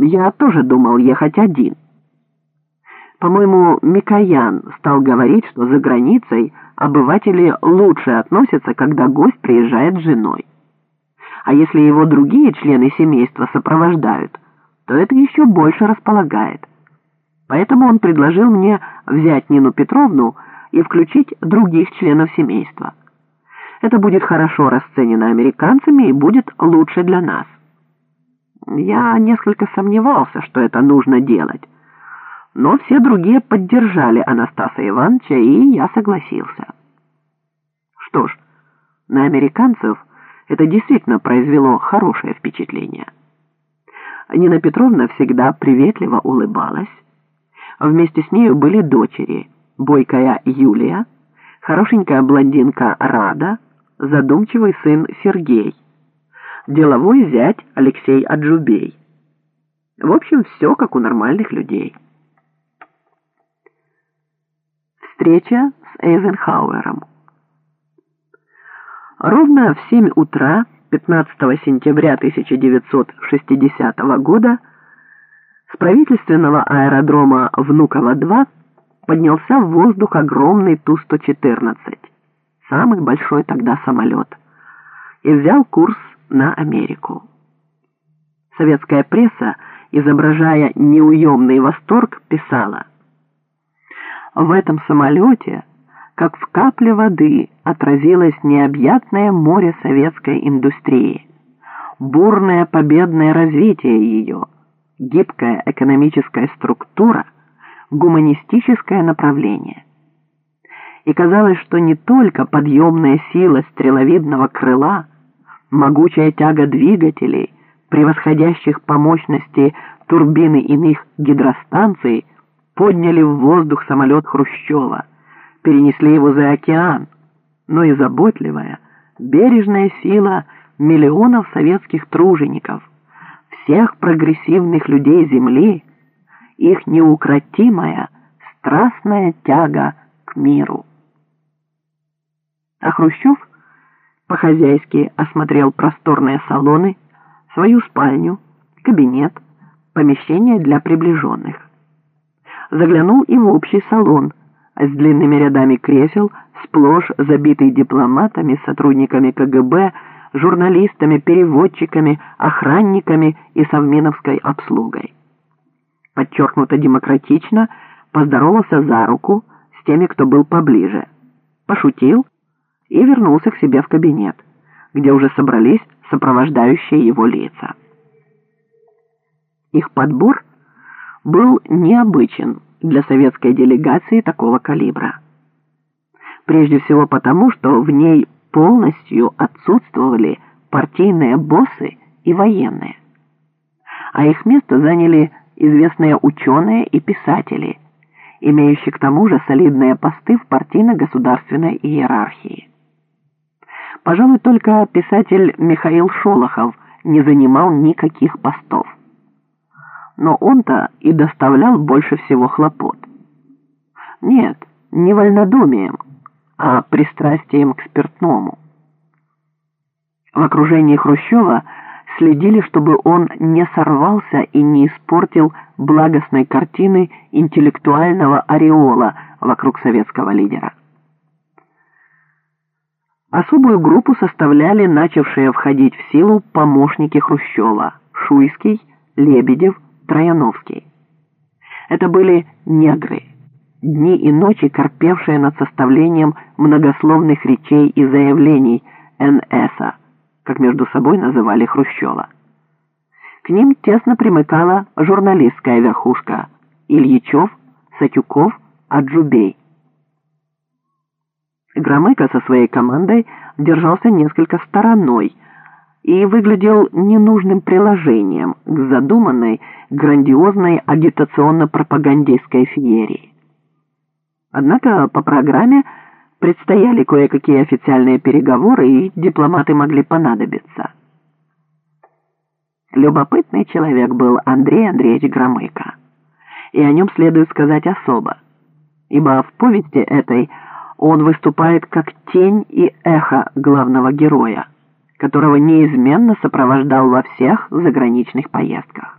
Я тоже думал ехать один. По-моему, Микоян стал говорить, что за границей обыватели лучше относятся, когда гость приезжает с женой. А если его другие члены семейства сопровождают, то это еще больше располагает. Поэтому он предложил мне взять Нину Петровну и включить других членов семейства. Это будет хорошо расценено американцами и будет лучше для нас. Я несколько сомневался, что это нужно делать. Но все другие поддержали Анастаса Ивановича, и я согласился. Что ж, на американцев это действительно произвело хорошее впечатление. Нина Петровна всегда приветливо улыбалась. Вместе с нею были дочери, бойкая Юлия, хорошенькая блондинка Рада, задумчивый сын Сергей – деловой зять Алексей Аджубей. В общем, все как у нормальных людей. Встреча с Эйзенхауэром. Ровно в 7 утра 15 сентября 1960 года с правительственного аэродрома Внуково-2 поднялся в воздух огромный Ту-114, самый большой тогда самолет, и взял курс на Америку. Советская пресса, изображая неуемный восторг, писала «В этом самолете, как в капле воды, отразилось необъятное море советской индустрии, бурное победное развитие ее, гибкая экономическая структура, гуманистическое направление» и казалось, что не только подъемная сила стреловидного крыла – могучая тяга двигателей, превосходящих по мощности турбины иных гидростанций, подняли в воздух самолет Хрущева, перенесли его за океан, но и заботливая, бережная сила миллионов советских тружеников, всех прогрессивных людей Земли, их неукротимая, страстная тяга к миру. А Хрущев по-хозяйски осмотрел просторные салоны, свою спальню, кабинет, помещение для приближенных. Заглянул и в общий салон с длинными рядами кресел, сплошь забитый дипломатами, сотрудниками КГБ, журналистами, переводчиками, охранниками и совминовской обслугой. Подчеркнуто демократично поздоровался за руку с теми, кто был поближе, пошутил и вернулся к себе в кабинет, где уже собрались сопровождающие его лица. Их подбор был необычен для советской делегации такого калибра. Прежде всего потому, что в ней полностью отсутствовали партийные боссы и военные, а их место заняли известные ученые и писатели, имеющие к тому же солидные посты в партийно-государственной иерархии. Пожалуй, только писатель Михаил Шолохов не занимал никаких постов. Но он-то и доставлял больше всего хлопот. Нет, не вольнодумием, а пристрастием к спиртному. В окружении Хрущева следили, чтобы он не сорвался и не испортил благостной картины интеллектуального ореола вокруг советского лидера. Особую группу составляли начавшие входить в силу помощники Хрущева – Шуйский, Лебедев, Трояновский. Это были негры, дни и ночи корпевшие над составлением многословных речей и заявлений НСа, как между собой называли Хрущева. К ним тесно примыкала журналистская верхушка – Ильичев, Сатюков, Аджубей – Громыко со своей командой держался несколько стороной и выглядел ненужным приложением к задуманной грандиозной агитационно-пропагандистской феерии. Однако по программе предстояли кое-какие официальные переговоры, и дипломаты могли понадобиться. Любопытный человек был Андрей Андреевич Громыко, и о нем следует сказать особо, ибо в повести этой – он выступает как тень и эхо главного героя, которого неизменно сопровождал во всех заграничных поездках.